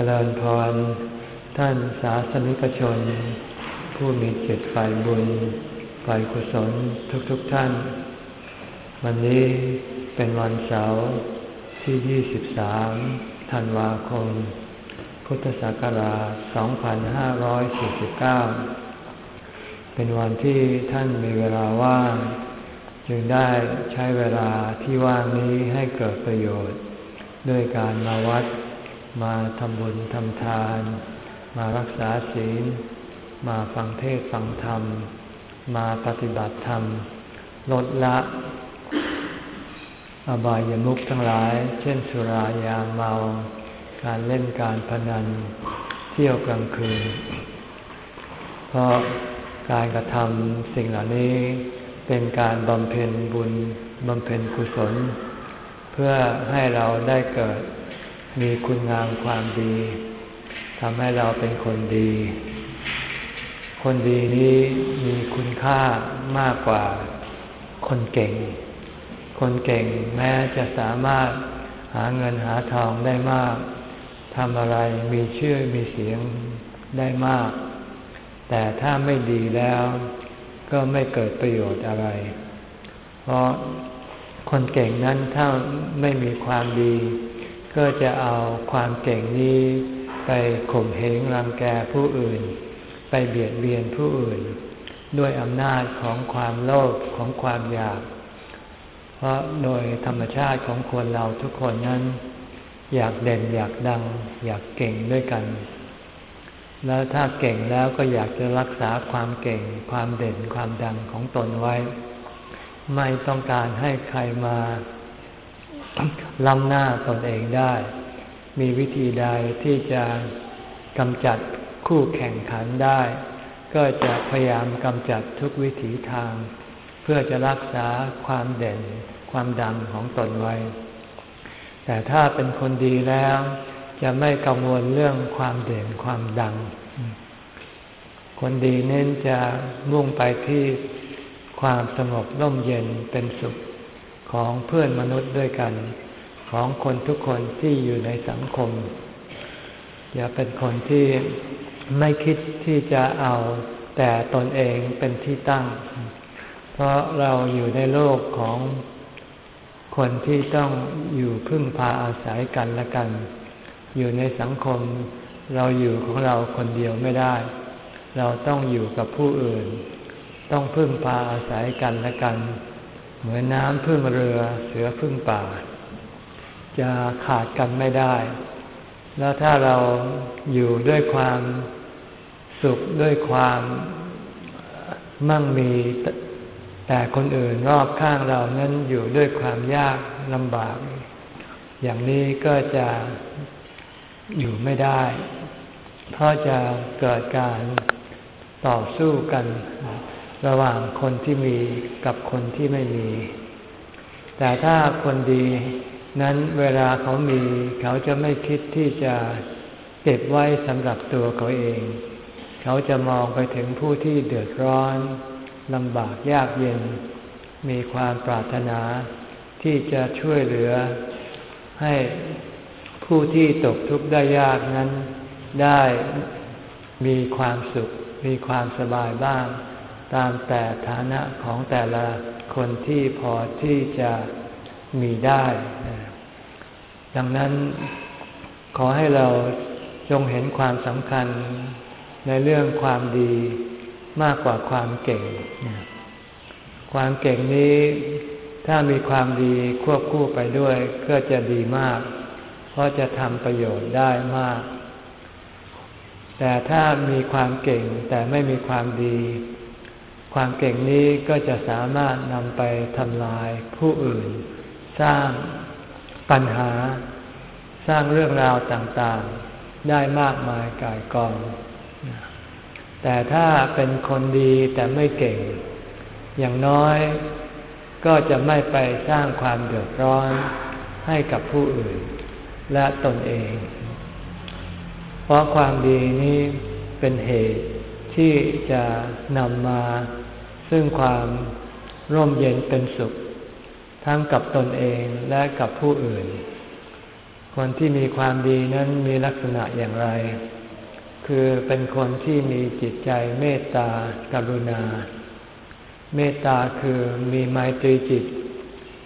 จริญพร ท่านสาสนิกชน ผู้มีจิตฝ่ายบุญ ฝ่ายกุศลทุกๆทท่าน วันนี้เป็นวันเสาร์ที่ 23 ธันวาคม พุทธศักราช 2549 เป็นวันที่ท่านมีเวลาว่าง จึงได้ใช้เวลาที่ว่างนี้ให้เกิดประโยชน์ ด้วยการมาวัด มาทำบุญทำทาน มารักษาศีล มาฟังเทศฟังธรรม มาปฏิบัติธรรม ลดละ อบายามุขทั้งหลาย เช่นสุรายาเมา การเล่นการพนัน เที่ยวกลางคืน เพราะการกระทำสิ่งเหล่านี้เป็นการบำเพ็ญบุญบำเพ็ญกุศล เพื่อให้เราได้เกิด มีคุณงามความดีทำให้เราเป็นคนดี คนดีนี้มีคุณค่ามากกว่าคนเก่ง คนเก่งแม้จะสามารถหาเงินหาทองได้มากทำอะไรมีชื่อมีเสียงได้มาก แต่ถ้าไม่ดีแล้ว ก็ไม่เกิดประโยชน์อะไร เพราะคนเก่งนั้นถ้าไม่มีความดี ก็จะเอาความเก่งนี้ไปข่มเหงรังแกผู้อื่น ไปเบียดเบียนผู้อื่น ด้วยอำนาจของความโลภของความอยาก เพราะโดยธรรมชาติของคนเราทุกคนนั้น อยากเด่นอยากดัง อยากเก่งด้วยกัน แล้วถ้าเก่งแล้วก็อยากจะรักษาความเก่ง ความเด่นความดังของตนไว้ ไม่ต้องการให้ใครมา ล้ำหน้าตนเองได้ มีวิธีใดที่จะกำจัดคู่แข่งขันได้ ก็จะพยายามกำจัดทุกวิถีทาง เพื่อจะรักษาความเด่นความดังของตนไว้ แต่ถ้าเป็นคนดีแล้ว จะไม่กังวลเรื่องความเด่นความดัง คนดีเน้นจะมุ่งไปที่ความสงบร่มเย็นเป็นสุข ของเพื่อนมนุษย์ด้วยกัน ของคนทุกคนที่อยู่ในสังคม อย่าเป็นคนที่ไม่คิดที่จะเอาแต่ตนเองเป็นที่ตั้ง เพราะเราอยู่ในโลกของคนที่ต้องอยู่พึ่งพาอาศัยกันและกัน อยู่ในสังคมเราอยู่ของเราคนเดียวไม่ได้ เราต้องอยู่กับผู้อื่น ต้องพึ่งพาอาศัยกันและกัน เหมือนน้ำพึ่งเรือเสือพึ่งป่า จะขาดกันไม่ได้ แล้วถ้าเราอยู่ด้วยความสุขด้วยความมั่งมีแต่คนอื่นรอบข้างเรานั้นอยู่ด้วยความยากลำบาก อย่างนี้ก็จะอยู่ไม่ได้ เพราะจะเกิดการต่อสู้กัน ระหว่างคนที่มีกับคนที่ไม่มี แต่ถ้าคนดีนั้นเวลาเขามีเขาจะไม่คิดที่จะเก็บไว้สำหรับตัวเขาเอง เขาจะมองไปถึงผู้ที่เดือดร้อนลำบากยากเย็น มีความปรารถนาที่จะช่วยเหลือ ให้ผู้ที่ตกทุกข์ได้ยากนั้น ได้มีความสุข มีความสบายบ้าง ตามแต่ฐานะของแต่ละคนที่พอที่จะมีได้ ดังนั้นขอให้เราจงเห็นความสำคัญในเรื่องความดีมากกว่าความเก่ง ความเก่งนี้ถ้ามีความดีควบคู่ไปด้วยก็จะดีมาก เพราะจะทำประโยชน์ได้มาก แต่ถ้ามีความเก่งแต่ไม่มีความดี ความเก่งนี้ก็จะสามารถนำไปทำลายผู้อื่น สร้างปัญหา สร้างเรื่องราวต่างๆ ได้มากมายกายกอง แต่ถ้าเป็นคนดีแต่ไม่เก่ง อย่างน้อยก็จะไม่ไปสร้างความเดือดร้อนให้กับผู้อื่น และตนเอง เพราะความดีนี้เป็นเหตุ ที่จะนำมา ซึ่งความร่มเย็นเป็นสุข ทั้งกับตนเองและกับผู้อื่น คนที่มีความดีนั้นมีลักษณะอย่างไร คือเป็นคนที่มีจิตใจเมตตากรุณา เมตตาคือมีไมตรีจิต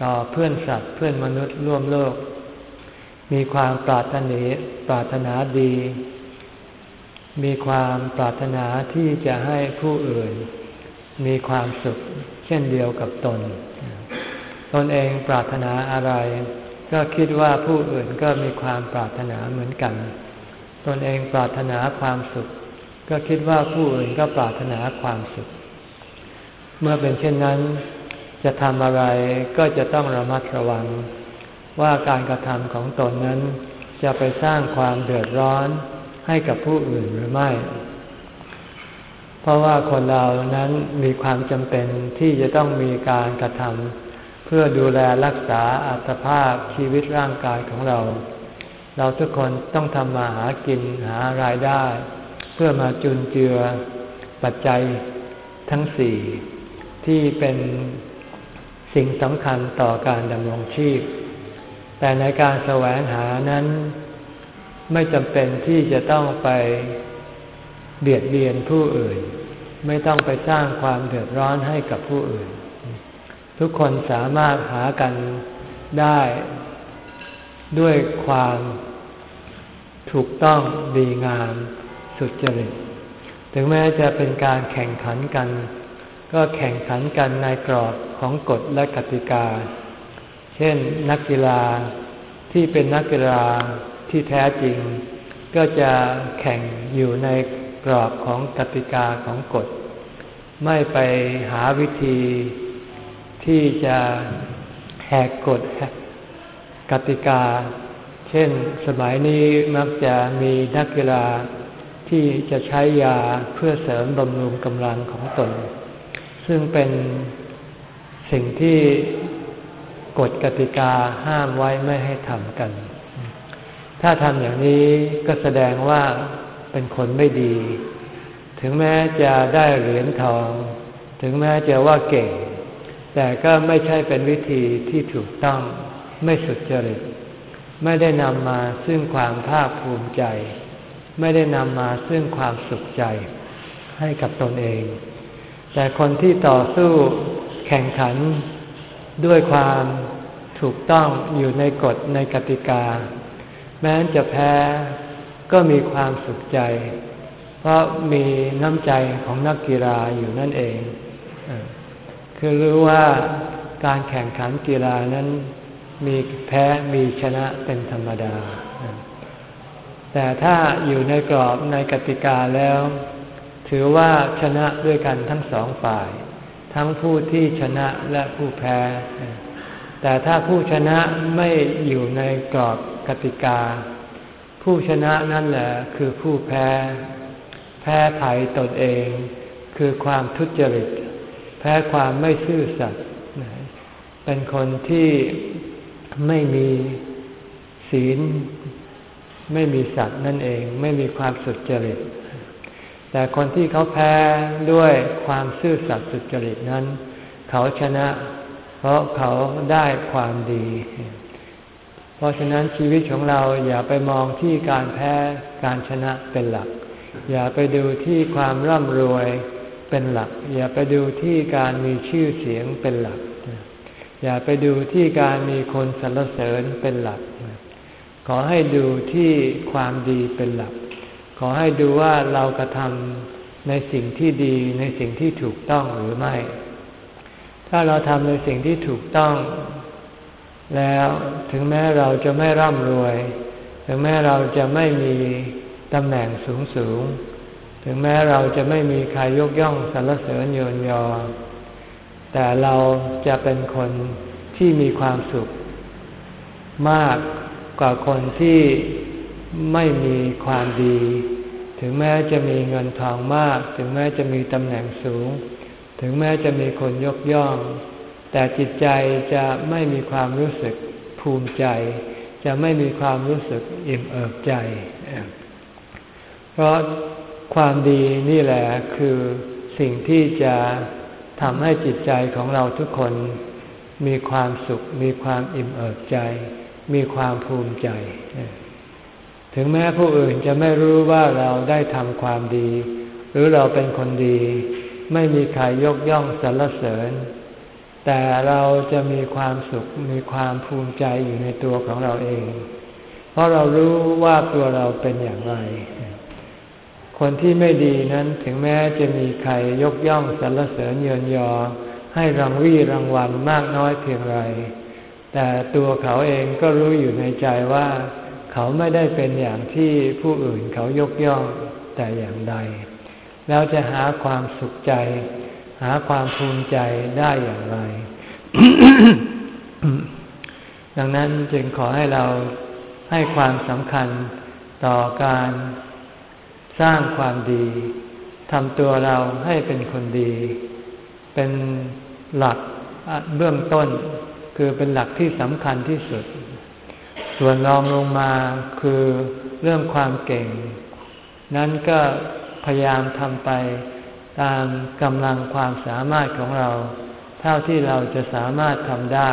ต่อเพื่อนสัตว์เพื่อนมนุษย์ร่วมโลก มีความปรารถนาปรารถนาดี มีความปรารถนาที่จะให้ผู้อื่น มีความสุขเช่นเดียวกับตน ตนเองปรารถนาอะไร ก็คิดว่าผู้อื่นก็มีความปรารถนาเหมือนกัน ตนเองปรารถนาความสุข ก็คิดว่าผู้อื่นก็ปรารถนาความสุข เมื่อเป็นเช่นนั้น จะทำอะไรก็จะต้องระมัดระวัง ว่าการกระทำของตนนั้น จะไปสร้างความเดือดร้อน ให้กับผู้อื่นหรือไม่ เพราะว่าคนเรานั้นมีความจำเป็นที่จะต้องมีการกระทำเพื่อดูแลรักษาอัตภาพชีวิตร่างกายของเรา เราทุกคนต้องทำมาหากินหารายได้ เพื่อมาจุนเจือปัจจัยทั้งสี่ที่เป็นสิ่งสำคัญต่อการดำรงชีพ แต่ในการแสวงหานั้น ไม่จำเป็นที่จะต้องไปเบียดเบียนผู้อื่น ไม่ต้องไปสร้างความเดือดร้อนให้กับผู้อื่น ทุกคนสามารถหากันได้ด้วยความถูกต้องดีงามสุจริต ถึงแม้จะเป็นการแข่งขันกัน ก็แข่งขันกันในกรอบของกฎและกติกา เช่นนักกีฬาที่เป็นนักกีฬา ที่แท้จริง ก็จะแข่งอยู่ในกรอบของกติกาของกฎ ไม่ไปหาวิธีที่จะแหกกฎกติกา เช่นสมัยนี้มักจะมีนักกีฬาที่จะใช้ยาเพื่อเสริมบำรุงกำลังของตน ซึ่งเป็นสิ่งที่กฎกติกาห้ามไว้ไม่ให้ทำกัน ถ้าทำอย่างนี้ก็แสดงว่าเป็นคนไม่ดี ถึงแม้จะได้เหรียญทอง ถึงแม้จะว่าเก่ง แต่ก็ไม่ใช่เป็นวิธีที่ถูกต้อง ไม่สุดจริต ไม่ได้นำมาซึ่งความภาคภูมิใจ ไม่ได้นำมาซึ่งความสุขใจให้กับตนเอง แต่คนที่ต่อสู้แข่งขันด้วยความถูกต้องอยู่ในกฎในกติกา แม้จะแพ้ก็มีความสุขใจ เพราะมีน้ำใจของนักกีฬาอยู่นั่นเอง คือรู้ว่าการแข่งขันกีฬานั้นมีแพ้มีชนะเป็นธรรมดา แต่ถ้าอยู่ในกรอบในกติกาแล้ว ถือว่าชนะด้วยกันทั้งสองฝ่าย ทั้งผู้ที่ชนะและผู้แพ้ แต่ถ้าผู้ชนะไม่อยู่ในกรอบ กติกา ผู้ชนะนั่นแหละคือผู้แพ้ แพ้ภัยตนเอง คือความทุจริต แพ้ความไม่ซื่อสัตย์เป็นคนที่ไม่มีศีล ไม่มีสัตว์นั่นเอง ไม่มีความสุจริต แต่คนที่เขาแพ้ด้วยความซื่อสัตย์สุจริตนั้น เขาชนะ เพราะเขาได้ความดีเราะฉะนั้นชีวิตของเราอย่าไปมองที่การแพ้การชนะเป็นหลัก อย่าไปดูที่ความร่ำรวยเป็นหลัก อย่าไปดูที่การมีชื่อเสียงเป็นหลัก อย่าไปดูที่การมีคนสรรเสริญเป็นหลัก ขอให้ดูที่ความดีเป็นหลัก ขอให้ดูว่าเรากระทำในสิ่งที่ดีในสิ่งที่ถูกต้องหรือไม่ ถ้าเราทำในสิ่งที่ถูกต้อง แล้วถึงแม้เราจะไม่ร่ำรวย ถึงแม้เราจะไม่มีตำแหน่งสูงสูง ถึงแม้เราจะไม่มีใครยกย่องสรรเสริญเยินยอ แต่เราจะเป็นคนที่มีความสุข มากกว่าคนที่ไม่มีความดี ถึงแม้จะมีเงินทองมาก ถึงแม้จะมีตำแหน่งสูง ถึงแม้จะมีคนยกย่อง แต่จิตใจจะไม่มีความรู้สึกภูมิใจ จะไม่มีความรู้สึกอิ่มเอิบใจ เพราะความดีนี่แหละคือสิ่งที่จะทำให้จิตใจของเราทุกคน มีความสุข มีความอิ่มเอิบใจ มีความภูมิใจ ถึงแม้ผู้อื่นจะไม่รู้ว่าเราได้ทำความดี หรือเราเป็นคนดี ไม่มีใครยกย่องสรรเสริญ แต่เราจะมีความสุขมีความภูมิใจอยู่ในตัวของเราเอง เพราะเรารู้ว่าตัวเราเป็นอย่างไร คนที่ไม่ดีนั้นถึงแม้จะมีใครยกย่องสรรเสริญเยินยอ ให้รางวี่รางวัลมากน้อยเพียงไร แต่ตัวเขาเองก็รู้อยู่ในใจว่า เขาไม่ได้เป็นอย่างที่ผู้อื่นเขายกย่องแต่อย่างใด แล้วจะหาความสุขใจ หาความภูมิใจได้อย่างไร ดังนั้นจึงขอให้เราให้ความสำคัญต่อการสร้างความดีทำตัวเราให้เป็นคนดี เป็นหลักเบื้องต้น คือเป็นหลักที่สำคัญที่สุด ส่วนรองลงมาคือเรื่องความเก่ง นั้นก็พยายามทำไป ตามกำลังความสามารถของเรา เท่าที่เราจะสามารถทำได้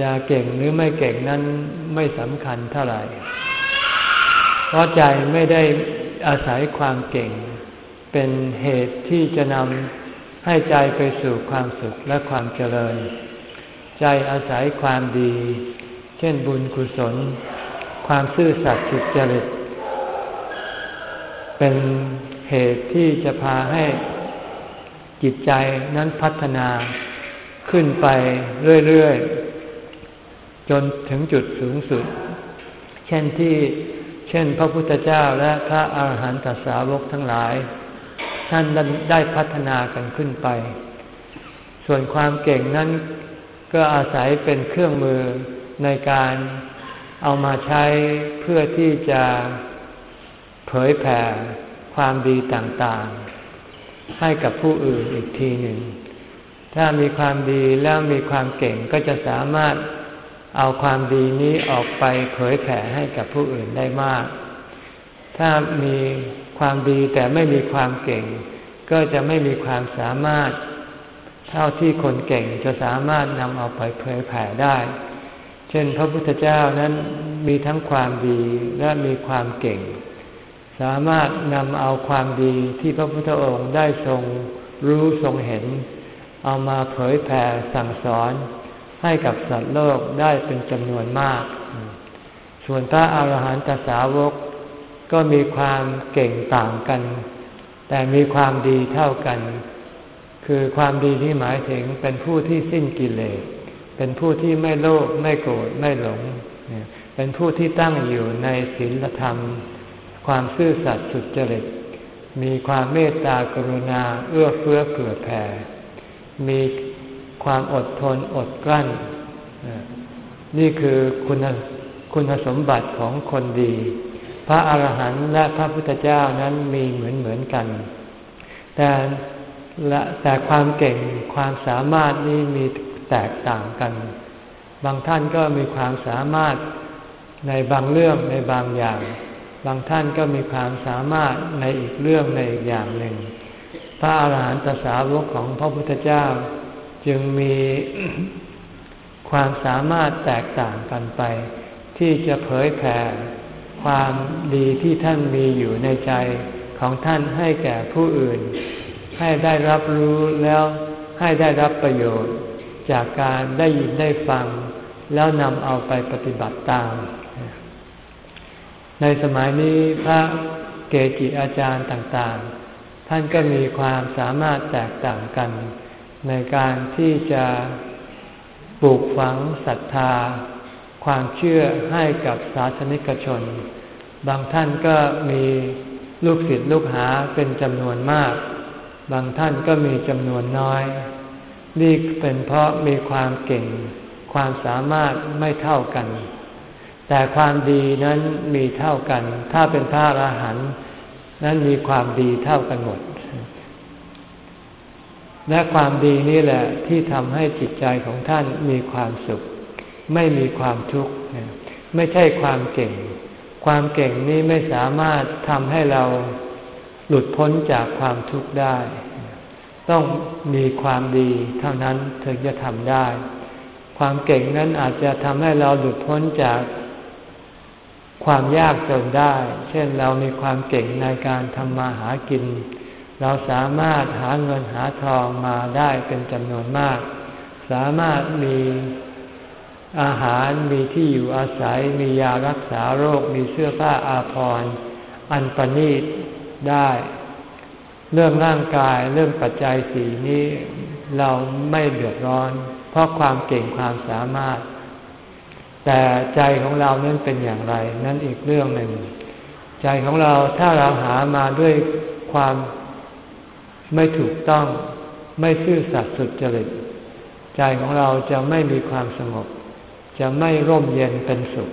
จะเก่งหรือไม่เก่งนั้นไม่สำคัญเท่าไหร่ เพราะใจไม่ได้อาศัยความเก่ง เป็นเหตุที่จะนำให้ใจไปสู่ความสุขและความเจริญ ใจอาศัยความดี เช่นบุญกุศล ความซื่อสัตย์สุจริต เป็น เหตุที่จะพาให้จิตใจนั้นพัฒนาขึ้นไปเรื่อยๆ จนถึงจุดสูงสุด เช่นที่เช่นพระพุทธเจ้าและพระอาหารหันตสาวกทั้งหลาย ท่านได้พัฒนากันขึ้นไป ส่วนความเก่งนั้นก็อาศัยเป็นเครื่องมือในการเอามาใช้เพื่อที่จะเผยแผ่ ความดีต่างๆ ให้กับผู้อื่นอีกทีหนึ่ง ถ้ามีความดีแล้วมีความเก่งก็จะสามารถเอาความดีนี้ออกไปเผยแผ่ให้กับผู้อื่นได้มาก ถ้ามีความดีแต่ไม่มีความเก่ง ก็จะไม่มีความสามารถ เท่าที่คนเก่งจะสามารถนำเอาไปเผยแผ่ได้ เช่นพระพุทธเจ้านั้นมีทั้งความดีและมีความเก่ง สามารถนำเอาความดีที่พระพุทธองค์ได้ทรงรู้ทรงเห็น เอามาเผยแผ่สั่งสอนให้กับสัตว์โลกได้เป็นจำนวนมาก ส่วนพระอาหารหันตสาวกก็มีความเก่งต่างกัน แต่มีความดีเท่ากัน คือความดีที่หมายถึงเป็นผู้ที่สิ้นกิเลส เป็นผู้ที่ไม่โลภไม่โกรธไม่หลง เป็นผู้ที่ตั้งอยู่ในศีลธรรม ความซื่อสัตย์สุจริต มีความเมตตากรุณาเอื้อเฟื้อเผื่อแผ่ มีความอดทนอดกลั้น นี่คือคุณคุณสมบัติของคนดี พระอาหารหันต์และพระพุทธเจ้านั้นมีเหมือนเหมือนกัน แต่และแต่ความเก่งความสามารถนี้มีแตกต่างกัน บางท่านก็มีความสามารถในบางเรื่องในบางอย่าง บางท่านก็มีความสามารถในอีกเรื่องในอีกอย่างหนึ่ง พระอาหารหันตสาวกของพระพุทธเจ้า จึงมีความสามารถแตกต่างกันไป ที่จะเผยแผ่ความดีที่ท่านมีอยู่ในใจของท่านให้แก่ผู้อื่น ให้ได้รับรู้แล้วให้ได้รับประโยชน์ จากการได้ยินได้ฟัง แล้วนำเอาไปปฏิบัติตาม ในสมัยนี้พระเกจิอาจารย์ต่างๆ ท่านก็มีความสามารถแตกต่างกัน ในการที่จะปลูกฝังศรัทธา ความเชื่อให้กับศาสนิกชน บางท่านก็มีลูกศิษย์ลูกหาเป็นจำนวนมาก บางท่านก็มีจำนวนน้อย นี่เป็นเพราะมีความเก่ง ความสามารถไม่เท่ากัน แต่ความดีนั้นมีเท่ากัน ถ้าเป็นพระอรหันต์นั้นมีความดีเท่ากันหมด และความดีนี่แหละที่ทำให้จิตใจของท่านมีความสุข ไม่มีความทุกข์ไม่ใช่ความเก่ง ความเก่งนี้ไม่สามารถทำให้เราหลุดพ้นจากความทุกข์ได้ ต้องมีความดีเท่านั้นถึงจะทำได้ ความเก่งนั้นอาจจะทำให้เราหลุดพ้นจาก ความยากจนได้ เช่นเรามีความเก่งในการทำมาหากิน เราสามารถหาเงินหาทองมาได้เป็นจำนวนมาก สามารถมีอาหารมีที่อยู่อาศัย มียารักษาโรค มีเสื้อผ้าอาภรณ์อันประณีตได้ เรื่องร่างกายเรื่องปัจจัยสีนี้ เราไม่เดือดร้อน เพราะความเก่งความสามารถ แต่ใจของเรานั้นเป็นอย่างไร นั่นอีกเรื่องหนึ่ง ใจของเราถ้าเราหามาด้วยความไม่ถูกต้องไม่ซื่อสัตย์สุจริตใจของเราจะไม่มีความสงบ จะไม่ร่มเย็นเป็นสุข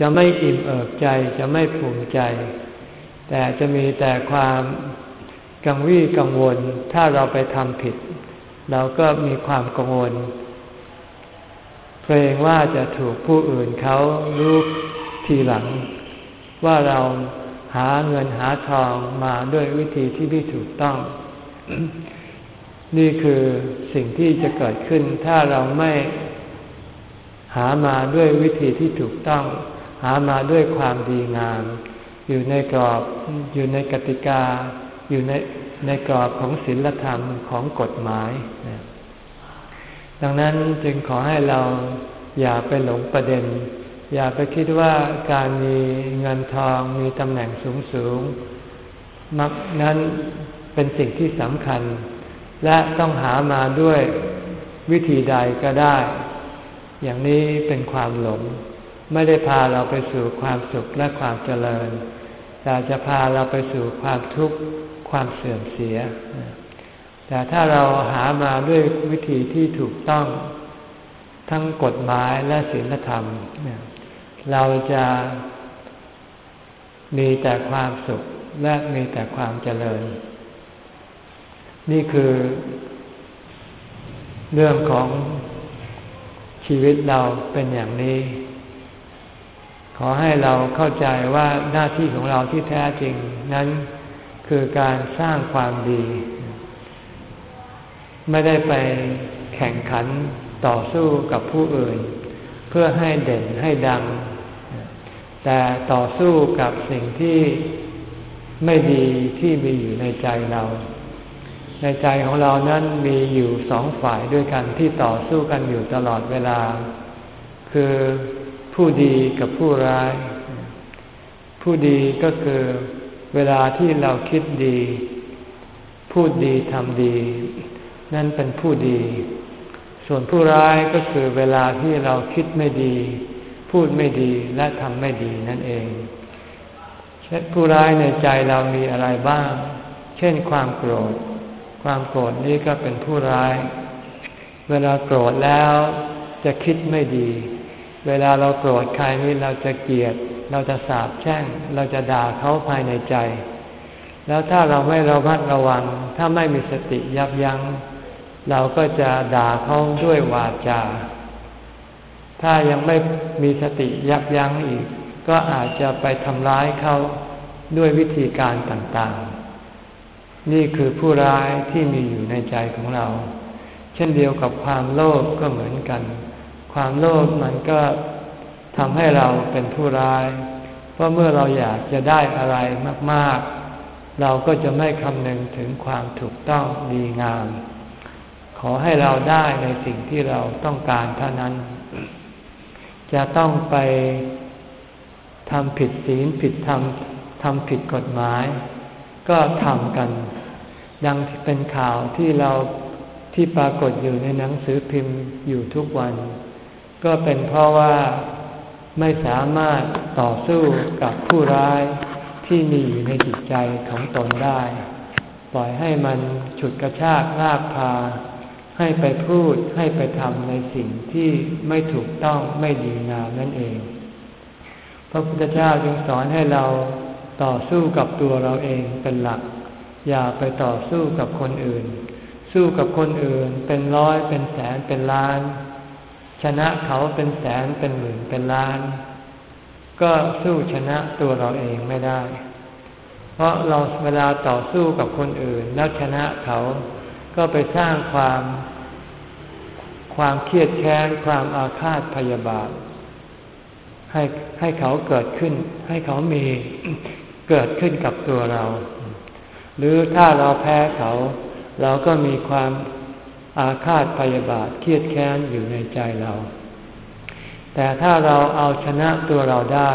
จะไม่อิ่มเอิบใจจะไม่ภูมิใจ แต่จะมีแต่ความกังวี่กังวล ถ้าเราไปทำผิด เราก็มีความกังวล เกรงว่าจะถูกผู้อื่นเขารู้ทีหลัง ว่าเราหาเงินหาทองมาด้วยวิธีที่ไม่ถูกต้อง นี่คือสิ่งที่จะเกิดขึ้นถ้าเราไม่หามาด้วยวิธีที่ถูกต้อง หามาด้วยความดีงาม อยู่ในกรอบอยู่ในกติกา อยู่ในในกรอบของศีลธรรมของกฎหมาย ดังนั้นจึงขอให้เราอย่าไปหลงประเด็น อย่าไปคิดว่าการมีเงินทองมีตำแหน่งสูงสูงมักนั้นเป็นสิ่งที่สำคัญ และต้องหามาด้วยวิธีใดก็ได้ อย่างนี้เป็นความหลง ไม่ได้พาเราไปสู่ความสุขและความเจริญ แต่จะพาเราไปสู่ความทุกข์ความเสื่อมเสีย แต่ถ้าเราหามาด้วยวิธีที่ถูกต้อง ทั้งกฎหมายและศีลธรรม เราจะมีแต่ความสุขและมีแต่ความเจริญ นี่คือ เรื่องของชีวิตเราเป็นอย่างนี้ ขอให้เราเข้าใจว่าหน้าที่ของเราที่แท้จริง นั้นคือการสร้างความดี ไม่ได้ไปแข่งขันต่อสู้กับผู้อื่น เพื่อให้เด่นให้ดัง แต่ต่อสู้กับสิ่งที่ไม่ดีที่มีอยู่ในใจเรา ในใจของเรานั้นมีอยู่สองฝ่ายด้วยกันที่ต่อสู้กันอยู่ตลอดเวลา คือผู้ดีกับผู้ร้าย ผู้ดีก็คือเวลาที่เราคิดดี พูดดีทำดี นั่นเป็นผู้ดี ส่วนผู้ร้ายก็คือเวลาที่เราคิดไม่ดี พูดไม่ดีและทำไม่ดีนั่นเองเช่นผู้ร้ายในใจเรามีอะไรบ้าง เช่นความโกรธ ความโกรธนี้ก็เป็นผู้ร้าย เวลาโกรธแล้วจะคิดไม่ดี เวลาเราโกรธใครนี่เราจะเกลียด เราจะสาบแช่ง เราจะด่าเขาภายในใจ แล้วถ้าเราไม่ระมัดระวัง ถ้าไม่มีสติยับยัง้ง เราก็จะด่าเขาด้วยวาจา ถ้ายังไม่มีสติยับยั้งอีก ก็อาจจะไปทำร้ายเขาด้วยวิธีการต่างๆ นี่คือผู้ร้ายที่มีอยู่ในใจของเรา เช่นเดียวกับความโลภก็เหมือนกัน ความโลภมันก็ทำให้เราเป็นผู้ร้าย เพราะเมื่อเราอยากจะได้อะไรมาก ๆ เราก็จะไม่คำนึงถึงความถูกต้องดีงาม ขอให้เราได้ในสิ่งที่เราต้องการเท่านั้น จะต้องไปทำผิดศีลผิดธรรมทำผิดกฎหมาย ก็ทำกัน ดังเป็นข่าวที่เราที่ปรากฏอยู่ในหนังสือพิมพ์อยู่ทุกวัน ก็เป็นเพราะว่าไม่สามารถต่อสู้กับผู้ร้ายที่มีอยู่ในจิตใจของตนได้ ปล่อยให้มันฉุดกระชากลากพา ให้ไปพูดให้ไปทำในสิ่งที่ไม่ถูกต้องไม่ดีงามนั่นเอง พระพุทธเจ้าจึงสอนให้เราต่อสู้กับตัวเราเองเป็นหลัก อย่าไปต่อสู้กับคนอื่น สู้กับคนอื่นเป็นร้อยเป็นแสนเป็นล้าน ชนะเขาเป็นแสนเป็นหมื่นเป็นล้าน ก็สู้ชนะตัวเราเองไม่ได้ เพราะเราเวลาต่อสู้กับคนอื่นแล้วชนะเขา ก็ไปสร้างความ ความเครียดแค้นความอาฆาตพยาบาท ให้ให้เขาเกิดขึ้น ให้เขามีเกิดขึ้นกับตัวเรา หรือถ้าเราแพ้เขา เราก็มีความอาฆาตพยาบาทเครียดแค้นอยู่ในใจเรา แต่ถ้าเราเอาชนะตัวเราได้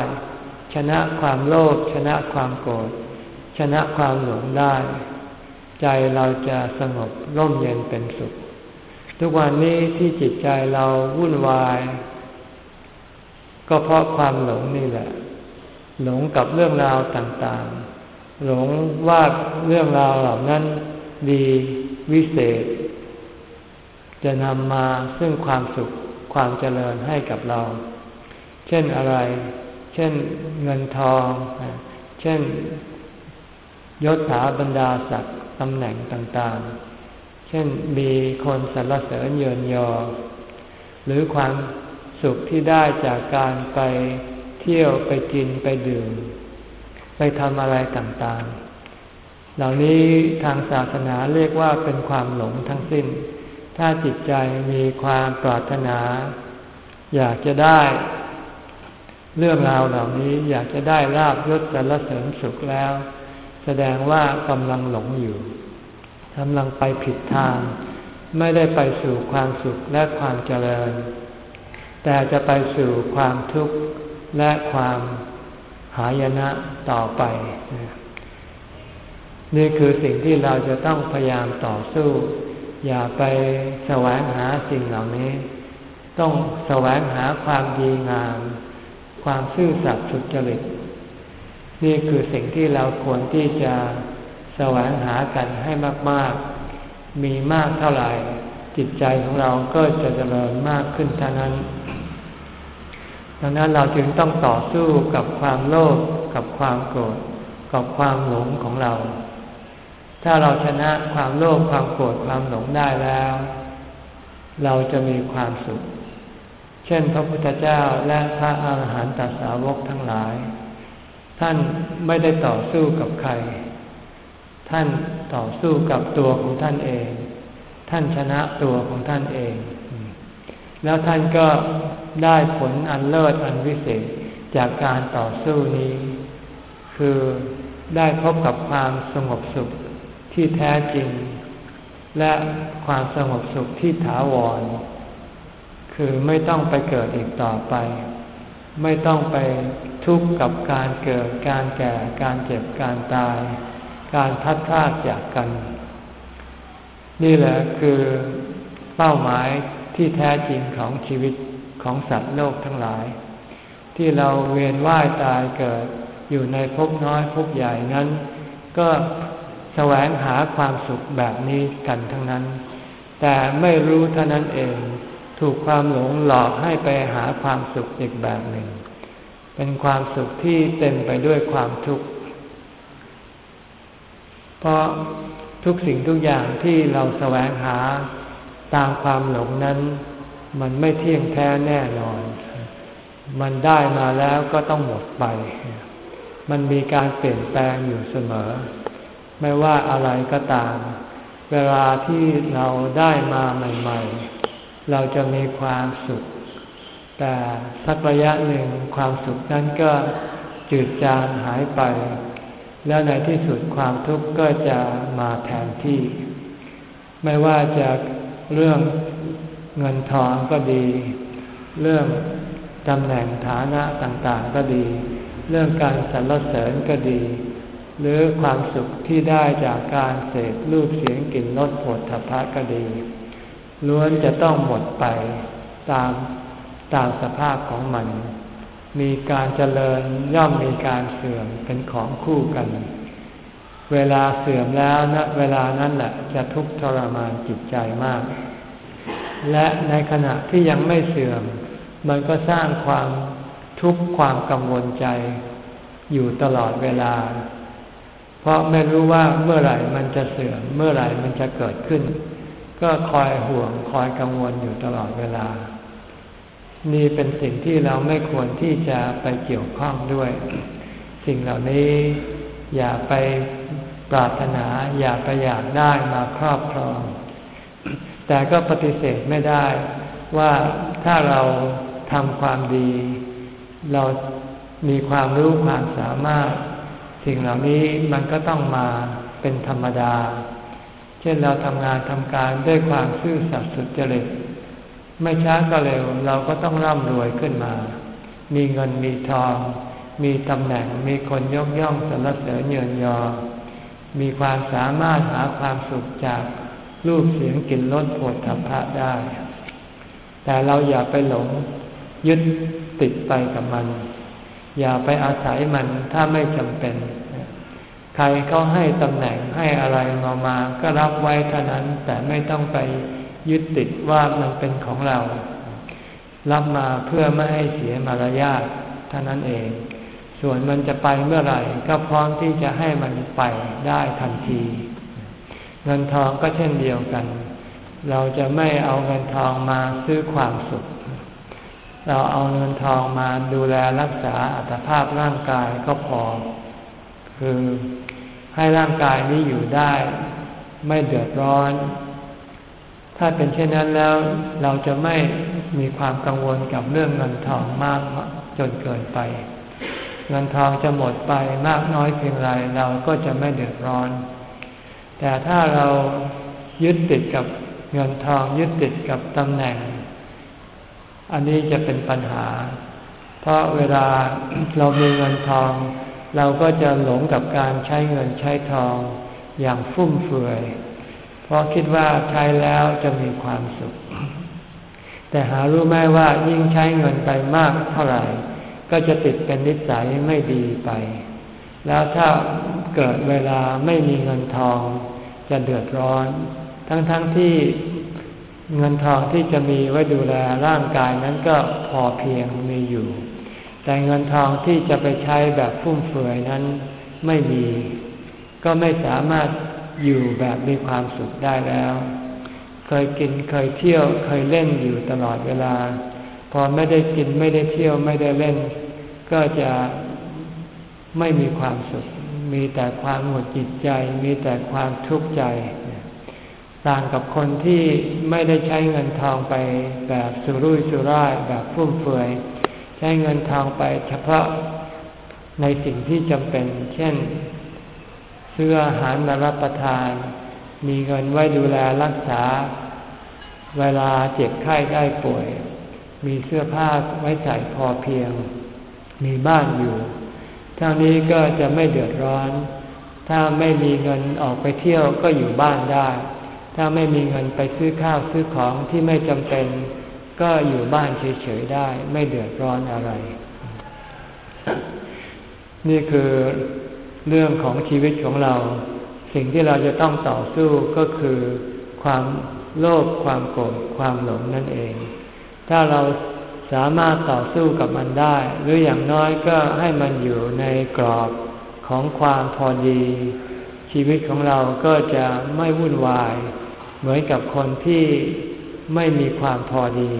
ชนะความโลภชนะความโกรธชนะความหลงได้ ใจเราจะสงบร่มเย็นเป็นสุข ทุกวันนี้ที่จิตใจเราวุ่นวาย ก็เพราะความหลงนี่แหละ หลงกับเรื่องราวต่างๆ หลงว่าเรื่องราวเหล่านั้นดีวิเศษ จะนำมาซึ่งความสุขความเจริญให้กับเรา เช่นอะไร เช่นเงินทอง เช่น ยศถาบรรดาศักดิ์ตำแหน่งต่างๆ เช่นมีคนสรรเสริญเยินยอ หรือความสุขที่ได้จากการไปเที่ยวไปกินไปดื่ม ไปทำอะไรต่างๆ เหล่านี้ทางศาสนาเรียกว่าเป็นความหลงทั้งสิ้น ถ้าจิตใจมีความปรารถนา อยากจะได้เรื่องราวเหล่านี้อยากจะได้ลาบยศสรรเสริญสุขแล้ว แสดงว่ากำลังหลงอยู่กำลังไปผิดทาง ไม่ได้ไปสู่ความสุขและความเจริญ แต่จะไปสู่ความทุกข์และความหายนะต่อไป นี่คือสิ่งที่เราจะต้องพยายามต่อสู้ อย่าไปแสวงหาสิ่งเหล่านี้ ต้องแสวงหาความดีงาม ความซื่อสัตย์สุจริต นี่คือสิ่งที่เราควรที่จะแสวงหากันให้มาก ๆ มีมากเท่าไหร่ จิตใจของเราก็จะเจริญมากขึ้นเท่านั้น ดังนั้นเราจึงต้องต่อสู้กับความโลภกับความโกรธกับความหลงของเรา ถ้าเราชนะความโลภความโกรธความหลงได้แล้ว เราจะมีความสุข เช่นพระพุทธเจ้าและพระอาหารหันตสาวกทั้งหลาย ท่านไม่ได้ต่อสู้กับใคร ท่านต่อสู้กับตัวของท่านเอง ท่านชนะตัวของท่านเอง แล้วท่านก็ได้ผลอันเลิศอันวิเศษจากการต่อสู้นี้ คือได้พบกับความสงบสุขที่แท้จริง และความสงบสุขที่ถาวร คือไม่ต้องไปเกิดอีกต่อไป ไม่ต้องไปทุกข์กับการเกิด การแก่ การเจ็บ การตาย การพัดพลาดจากกัน นี่แหละคือเป้าหมายที่แท้จริงของชีวิตของสัตว์โลกทั้งหลาย ที่เราเวียนว่ายตายเกิดอยู่ในภพน้อยภพใหญ่นั้น ก็แสวงหาความสุขแบบนี้กันทั้งนั้น แต่ไม่รู้เท่านั้นเอง ถูกความหลงหลอกให้ไปหาความสุขอีกแบบหนึ่ง เป็นความสุขที่เต็มไปด้วยความทุกข์ เพราะทุกสิ่งทุกอย่างที่เราแสวงหาตามความหลงนั้น มันไม่เที่ยงแท้แน่นอน มันได้มาแล้วก็ต้องหมดไป มันมีการเปลี่ยนแปลงอยู่เสมอ ไม่ว่าอะไรก็ตาม เวลาที่เราได้มาใหม่ ๆ เราจะมีความสุข แต่สักระยะหนึ่งความสุขนั้นก็จืดจางหายไป แล้วในที่สุดความทุกข์ก็จะมาแทนที่ ไม่ว่าจะเรื่องเงินทองก็ดี เรื่องตำแหน่งฐานะต่างๆก็ดี เรื่องการสรรเสริญก็ดี หรือความสุขที่ได้จากการเสพรูปเสียงกลิ่นรสผลถภะก็ดี ล้วนจะต้องหมดไปตามตามสภาพของมัน มีการเจริญย่อมมีการเสื่อมเป็นของคู่กัน เวลาเสื่อมแล้วนะเวลานั้นแหละจะทุกข์ทรมานจิตใจมาก และในขณะที่ยังไม่เสื่อม มันก็สร้างความทุกข์ความกังวลใจ อยู่ตลอดเวลา เพราะไม่รู้ว่าเมื่อไหร่มันจะเสื่อม เมื่อไหร่มันจะเกิดขึ้น ก็คอยห่วงคอยกังวลอยู่ตลอดเวลา นี่เป็นสิ่งที่เราไม่ควรที่จะไปเกี่ยวข้องด้วย สิ่งเหล่านี้อย่าไปปรารถนาอย่าไปอยากได้มาครอบครอง แต่ก็ปฏิเสธไม่ได้ว่าถ้าเราทำความดี เรามีความรู้ความสามารถ สิ่งเหล่านี้มันก็ต้องมาเป็นธรรมดา เช่นเราทำงานทำการด้วยความซื่อสัตย์สุจริต ไม่ช้าก็เร็วเราก็ต้องร่ำรวยขึ้นมา มีเงินมีทอง มีตำแหน่งมีคนยกย่องสรรเสริญเยินยอ มีความสามารถหาความสุขจากรูปเสียงกลิ่นรสโผฏฐัพพะได้ แต่เราอย่าไปหลงยึดติดไปกับมัน อย่าไปอาศัยมันถ้าไม่จำเป็น ใครเขาให้ตำแหน่งให้อะไรมามาก็รับไว้เท่านั้น แต่ไม่ต้องไปยึดติดว่ามันเป็นของเรา รับมาเพื่อไม่ให้เสียมารยาทเท่านั้นเอง ส่วนมันจะไปเมื่อไหร่ ก็พร้อมที่จะให้มันไปได้ทันที เงินทองก็เช่นเดียวกัน เราจะไม่เอาเงินทองมาซื้อความสุข เราเอาเงินทองมาดูแลรักษาอัตภาพร่างกายก็พอ คือให้ร่างกายนี้อยู่ได้ ไม่เดือดร้อน ถ้าเป็นเช่นนั้นแล้วเราจะไม่มีความกังวลกับเรื่องเงินทองมากจนเกินไป เงินทองจะหมดไปมากน้อยเพียงไรเราก็จะไม่เดือดร้อน แต่ถ้าเรายึดติดกับเงินทองยึดติดกับตำแหน่ง อันนี้จะเป็นปัญหา เพราะเวลาเรามีเงินทอง เราก็จะหลงกับการใช้เงินใช้ทองอย่างฟุ่มเฟือย เพราะคิดว่าใช้แล้วจะมีความสุข แต่หารู้ไหมว่ายิ่งใช้เงินไปมากเท่าไหร่ ก็จะติดเป็นนิสัยไม่ดีไป แล้วถ้าเกิดเวลาไม่มีเงินทอง จะเดือดร้อน ทั้งๆทที่เงินทองที่จะมีไว้ดูแลร่างกายนั้นก็พอเพียงมีอยู่ แต่เงินทองที่จะไปใช้แบบฟุ่มเฟือยนั้นไม่มี ก็ไม่สามารถอยู่แบบมีความสุขได้แล้ว เคยกินเคยเที่ยวเคยเล่นอยู่ตลอดเวลา พอไม่ได้กินไม่ได้เที่ยวไม่ได้เล่น ก็จะไม่มีความสุข มีแต่ความหงุดหงิดใจ มีแต่ความทุกข์ใจต่างกับคนที่ไม่ได้ใช้เงินทองไปแบบสุรุ่ยสุร่ายแบบฟุ่มเฟือย ช้เงินทองไปเฉพาะในสิ่งที่จำเป็น เช่น ซื้ออาหารมารับประทาน มีเงินไว้ดูแลรักษา เวลาเจ็บไข้ได้ป่วย มีเสื้อผ้าไว้ใส่พอเพียง มีบ้านอยู่ เท่านี้ก็จะไม่เดือดร้อน ถ้าไม่มีเงินออกไปเที่ยวก็อยู่บ้านได้ ถ้าไม่มีเงินไปซื้อข้าวซื้อของที่ไม่จำเป็น ก็อยู่บ้านเฉยๆได้ ไม่เดือดร้อนอะไร นี่คือเรื่องของชีวิตของเรา สิ่งที่เราจะต้องต่อสู้ก็คือความโลภความโกรธความหลงนั่นเอง ถ้าเราสามารถต่อสู้กับมันได้ หรืออย่างน้อยก็ให้มันอยู่ในกรอบของความพอดี ชีวิตของเราก็จะไม่วุ่นวาย เหมือนกับคนที่ ไม่มีความพอดี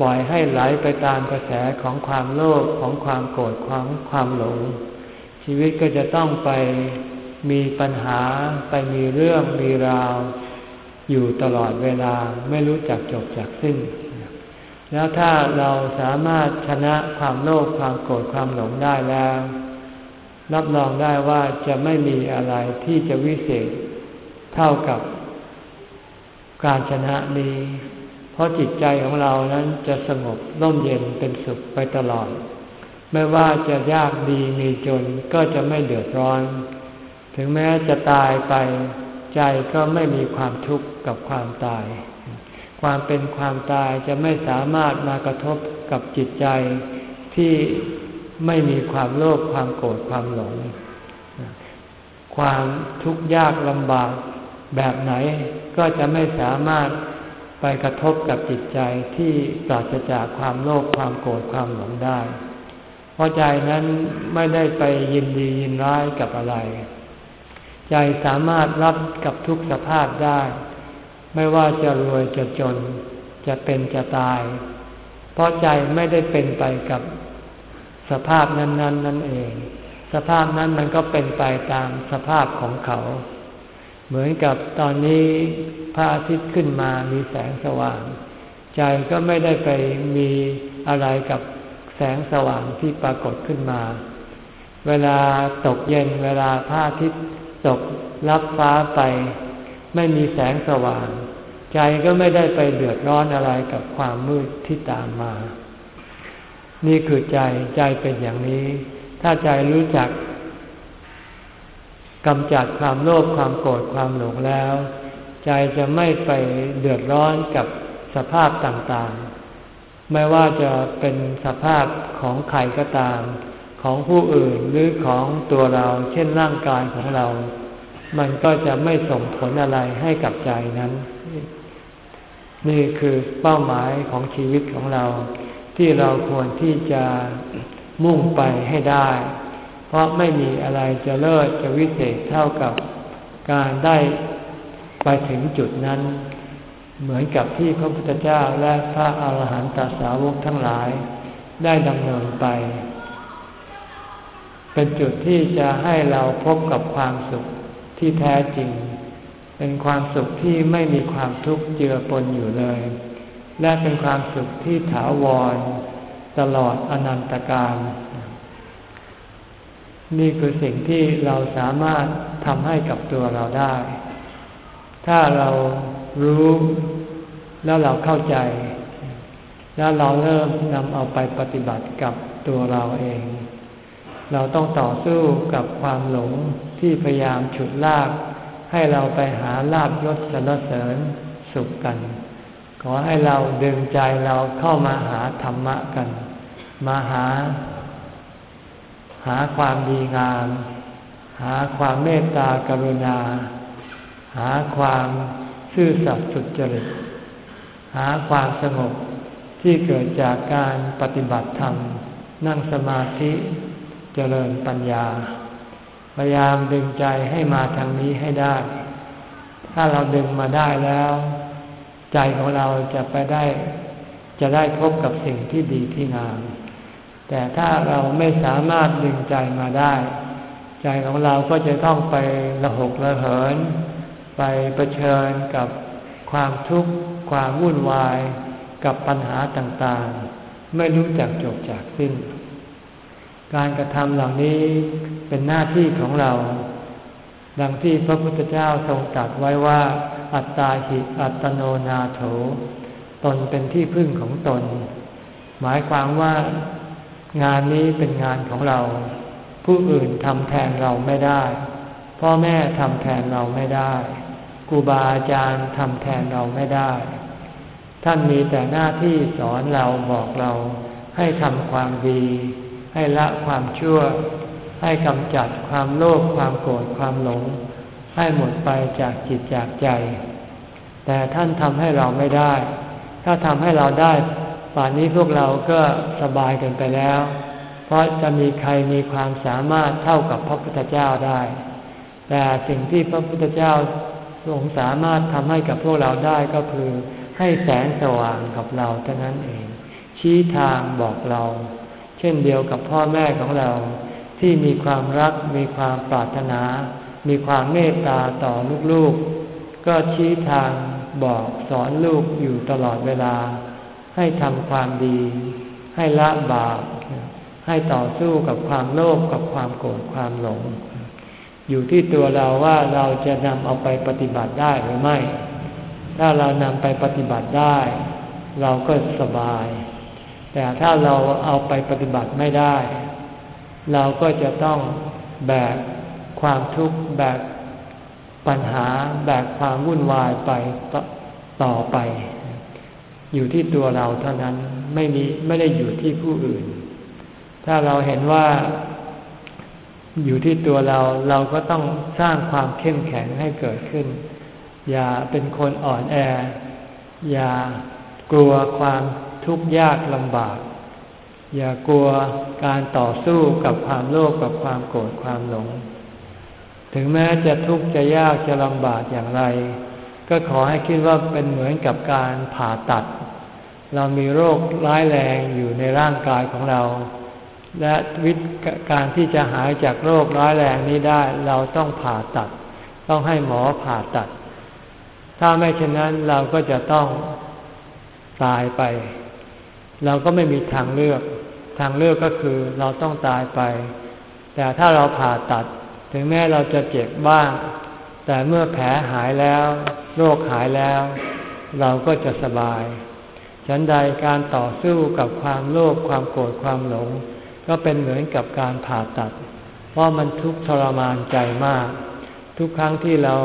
ปล่อยให้ไหลไปตามกระแสของความโลภของความโกรธของความหลง ชีวิตก็จะต้องไปมีปัญหาไปมีเรื่องมีราว อยู่ตลอดเวลาไม่รู้จักจบจากสิ้น แล้วถ้าเราสามารถชนะความโลภความโกรธความหลงได้แล้ว รับรองได้ว่าจะไม่มีอะไรที่จะวิเศษ เท่ากับ การชนะนี้ เพราะจิตใจของเรานั้นจะสงบร่มเย็นเป็นสุขไปตลอด ไม่ว่าจะยากดีมีจนก็จะไม่เดือดร้อน ถึงแม้จะตายไปใจก็ไม่มีความทุกข์กับความตาย ความเป็นความตายจะไม่สามารถมากระทบกับจิตใจที่ไม่มีความโลภความโกรธความหลง ความทุกข์ยากลำบาก แบบไหนก็จะไม่สามารถไปกระทบกับจิตใจที่ปราศจากความโลภความโกรธความหลงได้ เพราะใจนั้นไม่ได้ไปยินดียินร้ายกับอะไร ใจสามารถรับกับทุกสภาพได้ ไม่ว่าจะรวยจะจน จะเป็นจะตาย เพราะใจไม่ได้เป็นไปกับสภาพนั้น ๆนนนั่นเอง สภาพนั้นมันก็เป็นไปตามสภาพของเขา เหมือนกับตอนนี้พระอาทิตย์ขึ้นมามีแสงสว่าง ใจก็ไม่ได้ไปมีอะไรกับแสงสว่างที่ปรากฏขึ้นมา เวลาตกเย็นเวลาพระอาทิตย์ตกรับฟ้าไป ไม่มีแสงสว่าง ใจก็ไม่ได้ไปเดือดร้อนอะไรกับความมืดที่ตามมา นี่คือใจใจเป็นอย่างนี้ ถ้าใจรู้จัก กำจัดความโลภความโกรธความหลงแล้ว ใจจะไม่ไปเดือดร้อนกับสภาพต่างๆ ไม่ว่าจะเป็นสภาพของใครก็ตาม ของผู้อื่นหรือของตัวเราเช่นร่างกายของเรา มันก็จะไม่ส่งผลอะไรให้กับใจนั้น นี่คือเป้าหมายของชีวิตของเรา ที่เราควรที่จะมุ่งไปให้ได้ เพราะไม่มีอะไรจะเลิศจะวิเศษเท่ากับการได้ไปถึงจุดนั้น เหมือนกับที่พระพุทธเจ้าและพระอาหารหันตสาวกทั้งหลาย ได้ดำเนินไป เป็นจุดที่จะให้เราพบกับความสุขที่แท้จริง เป็นความสุขที่ไม่มีความทุกข์เจือปนอยู่เลย และเป็นความสุขที่ถาวร ตลอดอนันตการ นี่คือสิ่งที่เราสามารถทำให้กับตัวเราได้ ถ้าเรารู้แล้วเราเข้าใจ แล้วเราเริ่มนำเอาไปปฏิบัติกับตัวเราเอง เราต้องต่อสู้กับความหลงที่พยายามฉุดลาก ให้เราไปหาลาบยศสรรเสริญสุขกัน ขอให้เราดึงใจเราเข้ามาหาธรรมะกัน มาหา หาความดีงาม หาความเมตตากรุณา หาความซื่อสัตย์สุจริต หาความสงบที่เกิดจากการปฏิบัติธรรม นั่งสมาธิเจริญปัญญา พยายามดึงใจให้มาทางนี้ให้ได้ ถ้าเราดึงมาได้แล้ว ใจของเราจะไปได้ จะได้พบกับสิ่งที่ดีที่งาม แต่ถ้าเราไม่สามารถดึงใจมาได้ ใจของเราก็จะต้องไประหกระเหิน ไปเผชิญกับความทุกข์ ความวุ่นวาย กับปัญหาต่างๆ ไม่รู้จักจบจากสิ้น การกระทำเหล่านี้เป็นหน้าที่ของเรา ดังที่พระพุทธเจ้าทรงตรัสไว้ว่า อัตตาหิอัตโนนาโถ ตนเป็นที่พึ่งของตน หมายความว่า งานนี้เป็นงานของเรา ผู้อื่นทำแทนเราไม่ได้ พ่อแม่ทำแทนเราไม่ได้ครูบาอาจารย์ทำแทนเราไม่ได้ ท่านมีแต่หน้าที่สอนเราบอกเรา ให้ทำความดี ให้ละความชั่ว ให้กำจัดความโลภความโกรธความหลง ให้หมดไปจากจิตจากใจ แต่ท่านทำให้เราไม่ได้ ถ้าทำให้เราได้ ป่านนี้พวกเราก็สบายกันไปแล้ว เพราะจะมีใครมีความสามารถเท่ากับพระพุทธเจ้าได้ แต่สิ่งที่พระพุทธเจ้าทรงสามารถทำให้กับพวกเราได้ก็คือให้แสงสว่างกับเราเท่านั้นเอง ชี้ทางบอกเรา เช่นเดียวกับพ่อแม่ของเรา ที่มีความรักมีความปรารถนา มีความเมตตาต่อลูกๆก็ชี้ทางบอกสอนลูกอยู่ตลอดเวลา ให้ทำความดี ให้ละบาป ให้ต่อสู้กับความโลภกับความโกรธความหลง อยู่ที่ตัวเราว่าเราจะนำเอาไปปฏิบัติได้หรือไม่ ถ้าเรานำไปปฏิบัติได้ เราก็สบาย แต่ถ้าเราเอาไปปฏิบัติไม่ได้ เราก็จะต้องแบกความทุกข์แบกปัญหาแบกความวุ่นวายไปต่อไป อยู่ที่ตัวเราเท่านั้นไม่มีไม่ได้อยู่ที่ผู้อื่น ถ้าเราเห็นว่าอยู่ที่ตัวเราเราก็ต้องสร้างความเข้มแข็งให้เกิดขึ้น อย่าเป็นคนอ่อนแอ อย่ากลัวความทุกข์ยากลำบาก อย่ากลัวการต่อสู้กับความโลภกับความโกรธความหลง ถึงแม้จะทุกข์จะยากจะลำบากอย่างไร ก็ขอให้คิดว่าเป็นเหมือนกับการผ่าตัด เรามีโรคร้ายแรงอยู่ในร่างกายของเรา และวิธีการที่จะหายจากโรคร้ายแรงนี้ได้ เราต้องผ่าตัด ต้องให้หมอผ่าตัด ถ้าไม่เช่นนั้นเราก็จะต้องตายไป เราก็ไม่มีทางเลือก ทางเลือกก็คือเราต้องตายไป แต่ถ้าเราผ่าตัด ถึงแม้เราจะเจ็บบ้าง แต่เมื่อแผลหายแล้ว โรคหายแล้ว เราก็จะสบาย ฉันใดการต่อสู้กับความโลภความโกรธความหลง ก็เป็นเหมือนกับการผ่าตัด เพราะมันทุกข์ทรมานใจมาก ทุกครั้งที่เรา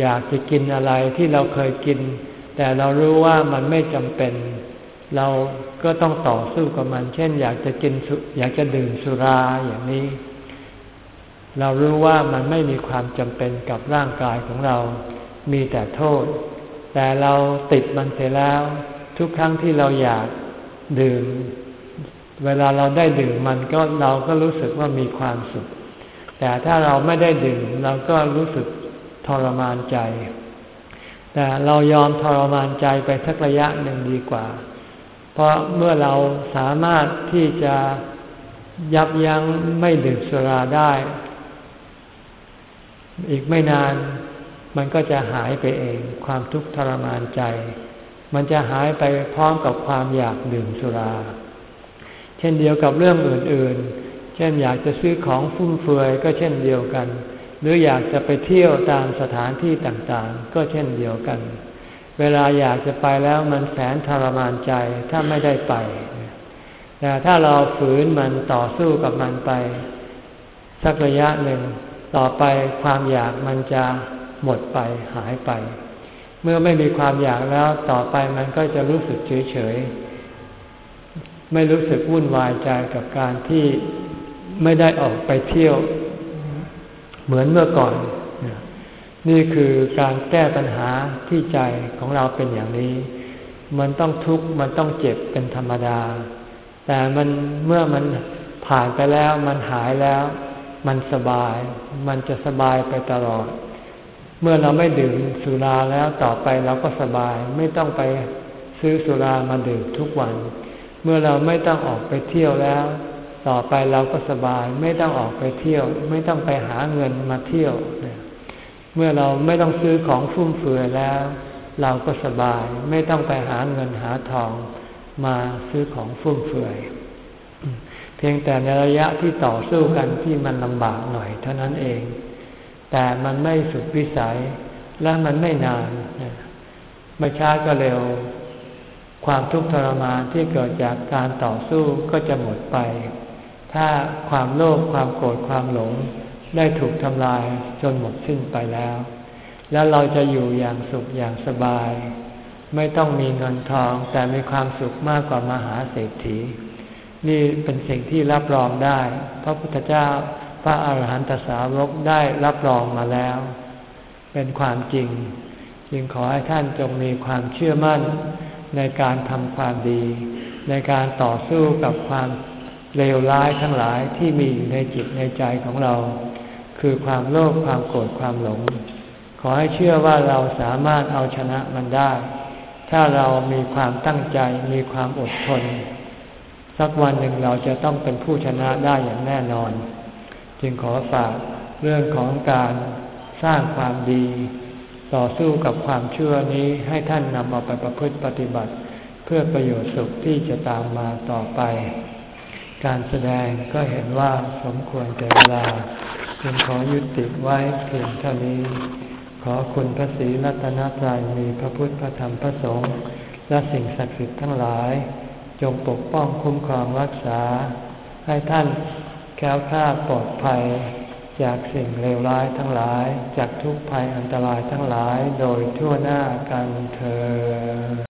อยากจะกินอะไรที่เราเคยกิน แต่เรารู้ว่ามันไม่จำเป็น เราก็ต้องต่อสู้กับมัน เช่น อยากจะกินอยากจะดื่มสุราอย่างนี้ เรารู้ว่ามันไม่มีความจำเป็นกับร่างกายของเรา มีแต่โทษ แต่เราติดมันเสียแล้ว ทุกครั้งที่เราอยากดื่ม เวลาเราได้ดื่มมันก็เราก็รู้สึกว่ามีความสุข แต่ถ้าเราไม่ได้ดื่มเราก็รู้สึกทรมานใจ แต่เรายอมทรมานใจไปสักระยะหนึ่งดีกว่า เพราะเมื่อเราสามารถที่จะยับยั้งไม่ดื่มสุราได้ อีกไม่นานมันก็จะหายไปเองความทุกข์ทรมานใจ มันจะหายไปพร้อมกับความอยากดื่มสุรา เช่นเดียวกับเรื่องอื่นๆ เช่นอยากจะซื้อของฟุ่มเฟือยก็เช่นเดียวกัน หรืออยากจะไปเที่ยวตามสถานที่ต่างๆ ก็เช่นเดียวกัน เวลาอยากจะไปแล้วมันแสนทรมานใจถ้าไม่ได้ไป แต่ถ้าเราฝืนมันต่อสู้กับมันไป สักระยะหนึ่ง ต่อไปความอยากมันจะหมดไปหายไป เมื่อไม่มีความอยากแล้วต่อไปมันก็จะรู้สึกเฉยๆไม่รู้สึกวุ่นวายใจกับการที่ไม่ได้ออกไปเที่ยว เหมือนเมื่อก่อน นี่คือการแก้ปัญหาที่ใจของเราเป็นอย่างนี้ มันต้องทุกข์มันต้องเจ็บเป็นธรรมดา แต่มันเมื่อมันผ่านไปแล้วมันหายแล้ว มันสบาย มันจะสบายไปตลอด เมื่อเราไม่ดื่มสุราแล้วต่อไปเราก็สบาย ไม่ต้องไปซื้อสุรามาดื่มทุกวัน เมื่อเราไม่ต้องออกไปเที่ยวแล้ว ต่อไปเราก็สบาย ไม่ต้องออกไปเที่ยว ไม่ต้องไปหาเงินมาเที่ยว เมื่อเราไม่ต้องซื้อของฟุ่มเฟือยแล้ว เราก็สบาย ไม่ต้องไปหาเงินหาทองมาซื้อของฟุ่มเฟือย พียงแต่ในระยะที่ต่อสู้กันที่มันลำบากหน่อยเท่านั้นเอง แต่มันไม่สุดวิสัยและมันไม่นานไม่ช้าก็เร็ว ความทุกข์ทรมานที่เกิดจากการต่อสู้ก็จะหมดไป ถ้าความโลภความโกรธความหลงได้ถูกทำลายจนหมดสิ้นไปแล้ว แล้วเราจะอยู่อย่างสุขอย่างสบาย ไม่ต้องมีเงินทองแต่มีความสุขมากกว่ามหาเศรษฐี นี่เป็นสิ่งที่รับรองได้ พระพุทธเจ้าพระอาหารหันตสาวกได้รับรองมาแล้ว เป็นความจริง จึงขอให้ท่านจงมีความเชื่อมั่นในการทำความดี ในการต่อสู้กับความเลวร้ายทั้งหลายที่มีอยู่ในจิตในใจของเรา คือความโลภความโกรธความหลง ขอให้เชื่อว่าเราสามารถเอาชนะมันได้ ถ้าเรามีความตั้งใจมีความอดทน สักวันหนึ่งเราจะต้องเป็นผู้ชนะได้อย่างแน่นอน จึงขอฝากเรื่องของการสร้างความดี ต่อสู้กับความเชื่อนี้ให้ท่านนำเอาไปประพฤติปฏิบัติ เพื่อประโยชน์สุขที่จะตามมาต่อไป การแสดงก็เห็นว่าสมควรแก่เวลาจึงขอยุติไว้เพียงเท่านี้ ขอคุณพระศรีรัตนตรัยมีพระพุทธพระธรรมพระสงฆ์และสิ่งศักดิ์สิทธิ์ทั้งหลาย จงปกป้องคุ้มครองรักษา ให้ท่านแก้วคลาดปลอดภัย จากสิ่งเลวร้ายทั้งหลาย จากทุกภัยอันตรายทั้งหลายโดยทั่วหน้ากันเธอ